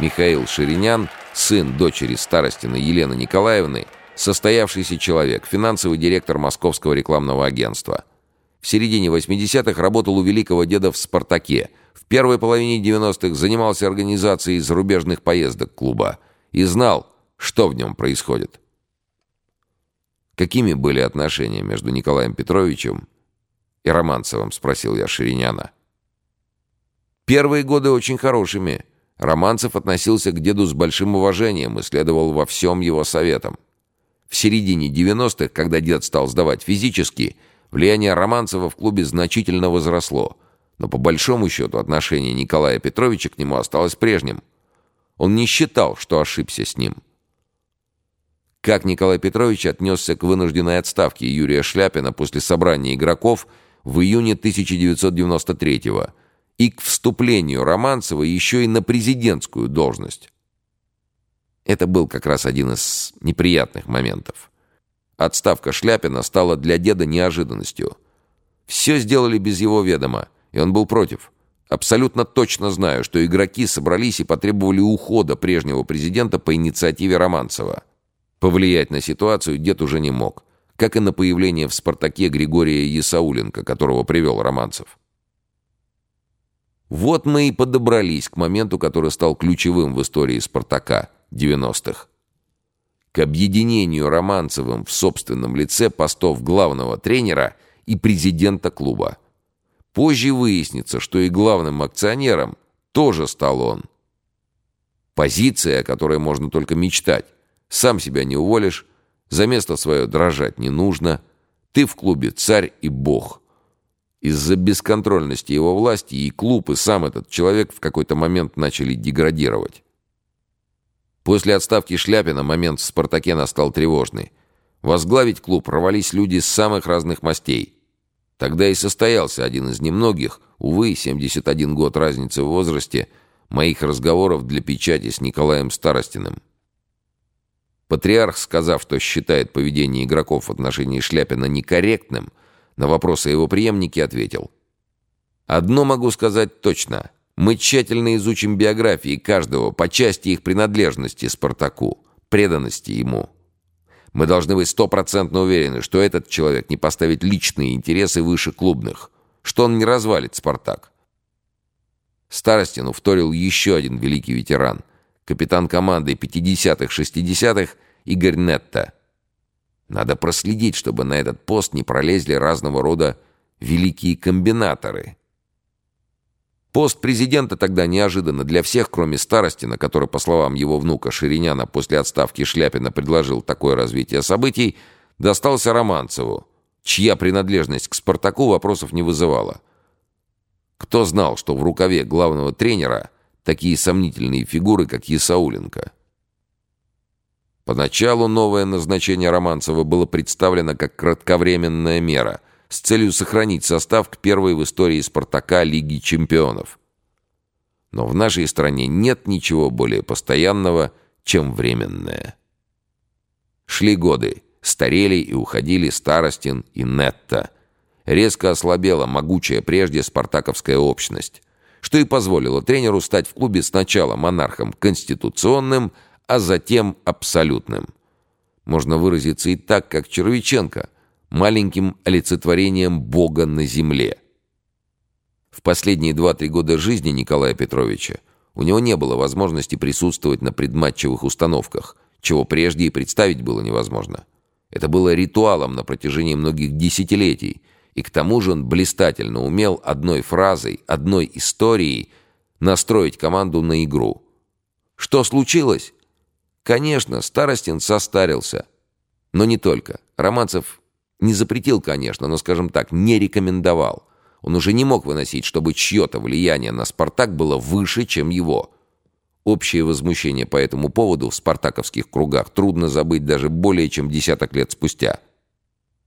Михаил Ширинян, сын дочери Старостина Елены Николаевны, состоявшийся человек, финансовый директор Московского рекламного агентства. В середине 80-х работал у великого деда в «Спартаке», в первой половине 90-х занимался организацией зарубежных поездок клуба и знал, что в нем происходит. «Какими были отношения между Николаем Петровичем и Романцевым?» — спросил я Шириняна. «Первые годы очень хорошими. Романцев относился к деду с большим уважением и следовал во всем его советам. В середине 90-х, когда дед стал сдавать физически, влияние Романцева в клубе значительно возросло, но по большому счету отношение Николая Петровича к нему осталось прежним. Он не считал, что ошибся с ним. Как Николай Петрович отнесся к вынужденной отставке Юрия Шляпина после собрания игроков в июне 1993 года и к вступлению Романцева еще и на президентскую должность. Это был как раз один из неприятных моментов. Отставка Шляпина стала для деда неожиданностью. Все сделали без его ведома, и он был против. Абсолютно точно знаю, что игроки собрались и потребовали ухода прежнего президента по инициативе Романцева. Повлиять на ситуацию дед уже не мог, как и на появление в «Спартаке» Григория Ясауленко, которого привел Романцев. Вот мы и подобрались к моменту, который стал ключевым в истории «Спартака» 90-х. К объединению Романцевым в собственном лице постов главного тренера и президента клуба. Позже выяснится, что и главным акционером тоже стал он. Позиция, о которой можно только мечтать. Сам себя не уволишь, за место свое дрожать не нужно. Ты в клубе царь и бог – из-за бесконтрольности его власти и клуб, и сам этот человек в какой-то момент начали деградировать. После отставки Шляпина момент в «Спартаке» настал тревожный. Возглавить клуб рвались люди с самых разных мастей. Тогда и состоялся один из немногих, увы, 71 год разницы в возрасте, моих разговоров для печати с Николаем Старостиным. Патриарх, сказав, что считает поведение игроков в отношении Шляпина некорректным, на вопрос о его преемнике ответил. «Одно могу сказать точно. Мы тщательно изучим биографии каждого по части их принадлежности Спартаку, преданности ему. Мы должны быть стопроцентно уверены, что этот человек не поставит личные интересы выше клубных, что он не развалит Спартак». Старостину вторил еще один великий ветеран, капитан команды 50-х-60-х Игорь Нетта – надо проследить, чтобы на этот пост не пролезли разного рода великие комбинаторы. Пост президента тогда неожиданно для всех, кроме Старостина, который, по словам его внука Шириняна, после отставки Шляпина предложил такое развитие событий, достался Романцеву, чья принадлежность к «Спартаку» вопросов не вызывала. Кто знал, что в рукаве главного тренера такие сомнительные фигуры, как Ясауленко? Поначалу новое назначение Романцева было представлено как кратковременная мера с целью сохранить состав к первой в истории «Спартака» Лиги чемпионов. Но в нашей стране нет ничего более постоянного, чем временное. Шли годы, старели и уходили Старостин и Нетта. Резко ослабела могучая прежде спартаковская общность, что и позволило тренеру стать в клубе сначала монархом конституционным – а затем абсолютным. Можно выразиться и так, как Червиченко, маленьким олицетворением Бога на земле. В последние 2-3 года жизни Николая Петровича у него не было возможности присутствовать на предматчевых установках, чего прежде и представить было невозможно. Это было ритуалом на протяжении многих десятилетий, и к тому же он блистательно умел одной фразой, одной историей настроить команду на игру. Что случилось? Конечно, Старостин состарился. Но не только. Романцев не запретил, конечно, но, скажем так, не рекомендовал. Он уже не мог выносить, чтобы чье-то влияние на «Спартак» было выше, чем его. Общее возмущение по этому поводу в спартаковских кругах трудно забыть даже более чем десяток лет спустя.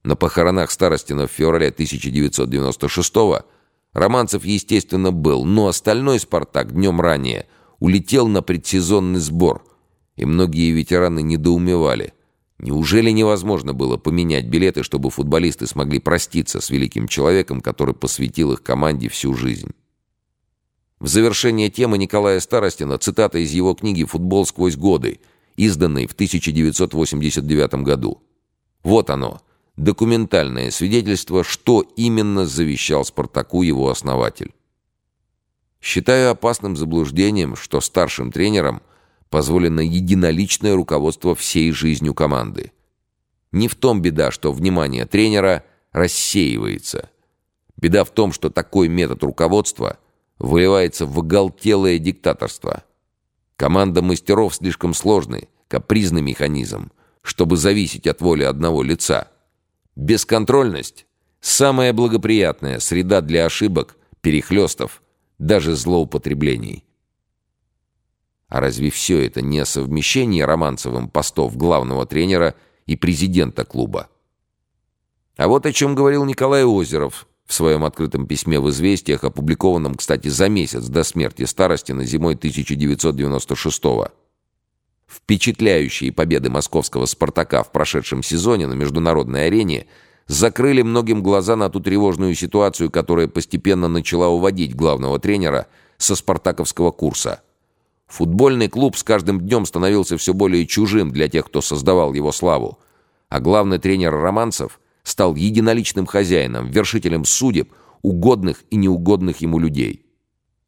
На похоронах Старостина в феврале 1996-го Романцев, естественно, был, но остальной «Спартак» днем ранее улетел на предсезонный сбор – и многие ветераны недоумевали. Неужели невозможно было поменять билеты, чтобы футболисты смогли проститься с великим человеком, который посвятил их команде всю жизнь? В завершение темы Николая Старостина цитата из его книги «Футбол сквозь годы», изданной в 1989 году. Вот оно, документальное свидетельство, что именно завещал Спартаку его основатель. Считаю опасным заблуждением, что старшим тренерам позволено единоличное руководство всей жизнью команды. Не в том беда, что внимание тренера рассеивается. Беда в том, что такой метод руководства – выливается в оголтелое диктаторство. Команда мастеров слишком сложный, капризный механизм, чтобы зависеть от воли одного лица. Бесконтрольность – самая благоприятная среда для ошибок, перехлестов, даже злоупотреблений. А разве все это не совмещение Романцевым постов главного тренера и президента клуба? А вот о чем говорил Николай Озеров – в своем открытом письме в «Известиях», опубликованном, кстати, за месяц до смерти Старостина зимой 1996 -го. Впечатляющие победы московского «Спартака» в прошедшем сезоне на международной арене закрыли многим глаза на ту тревожную ситуацию, которая постепенно начала уводить главного тренера со спартаковского курса. Футбольный клуб с каждым днем становился все более чужим для тех, кто создавал его славу. А главный тренер Романцев – стал единоличным хозяином, вершителем судеб, угодных и неугодных ему людей.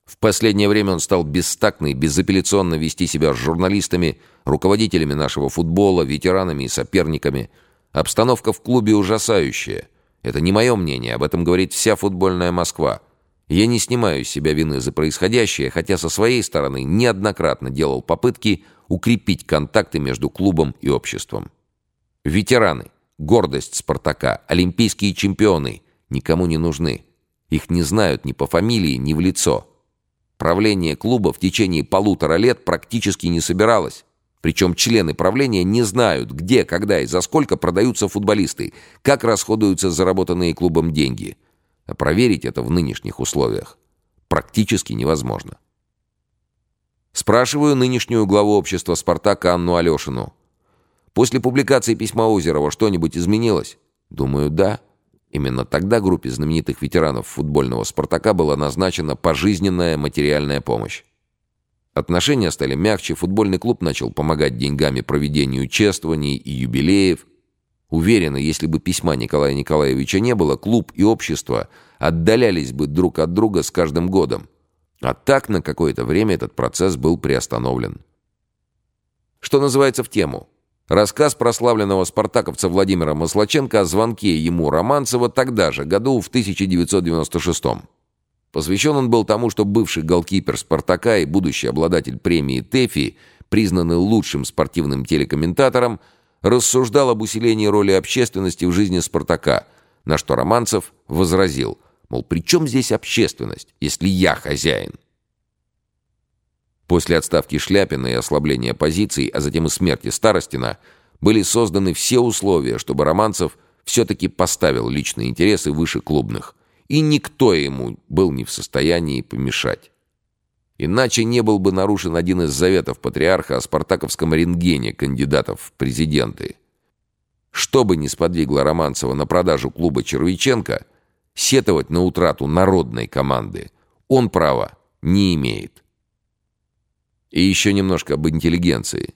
В последнее время он стал бестактно безапелляционно вести себя с журналистами, руководителями нашего футбола, ветеранами и соперниками. Обстановка в клубе ужасающая. Это не мое мнение, об этом говорит вся футбольная Москва. Я не снимаю с себя вины за происходящее, хотя со своей стороны неоднократно делал попытки укрепить контакты между клубом и обществом. Ветераны, гордость Спартака, олимпийские чемпионы никому не нужны. Их не знают ни по фамилии, ни в лицо. Правление клуба в течение полутора лет практически не собиралось. Причем члены правления не знают, где, когда и за сколько продаются футболисты, как расходуются заработанные клубом деньги. А проверить это в нынешних условиях практически невозможно. Спрашиваю нынешнюю главу общества «Спартак» Анну Алешину. После публикации письма Озерова что-нибудь изменилось? Думаю, да. Именно тогда группе знаменитых ветеранов футбольного «Спартака» была назначена пожизненная материальная помощь. Отношения стали мягче, футбольный клуб начал помогать деньгами проведению чествований и юбилеев. Уверена, если бы письма Николая Николаевича не было, клуб и общество отдалялись бы друг от друга с каждым годом. А так на какое-то время этот процесс был приостановлен. Что называется в тему – Рассказ прославленного спартаковца Владимира Маслаченко о звонке ему Романцева тогда же, году в 1996 -м. Посвящен он был тому, что бывший голкипер «Спартака» и будущий обладатель премии «ТЭФИ», признанный лучшим спортивным телекомментатором, рассуждал об усилении роли общественности в жизни «Спартака», на что Романцев возразил, мол, при чем здесь общественность, если я хозяин? После отставки Шляпина и ослабления позиций, а затем и смерти Старостина, были созданы все условия, чтобы Романцев все-таки поставил личные интересы выше клубных, и никто ему был не в состоянии помешать. Иначе не был бы нарушен один из заветов патриарха о спартаковском рентгене кандидатов в президенты. Что бы ни сподвигло Романцева на продажу клуба Червиченко, сетовать на утрату народной команды он права не имеет. И еще немножко об интеллигенции.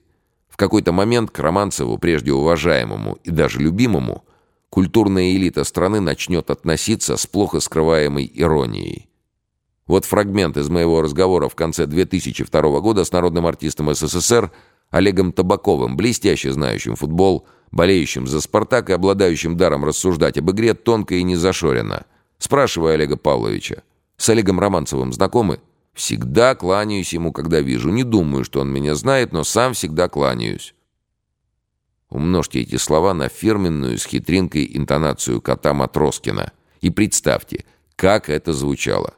В какой-то момент к Романцеву, прежде уважаемому и даже любимому, культурная элита страны начнет относиться с плохо скрываемой иронией. Вот фрагмент из моего разговора в конце 2002 года с народным артистом СССР Олегом Табаковым, блестяще знающим футбол, болеющим за «Спартак» и обладающим даром рассуждать об игре тонко и незашоренно. Спрашиваю Олега Павловича. С Олегом Романцевым знакомы? Всегда кланяюсь ему, когда вижу. Не думаю, что он меня знает, но сам всегда кланяюсь. Умножьте эти слова на фирменную с хитринкой интонацию кота Матроскина и представьте, как это звучало.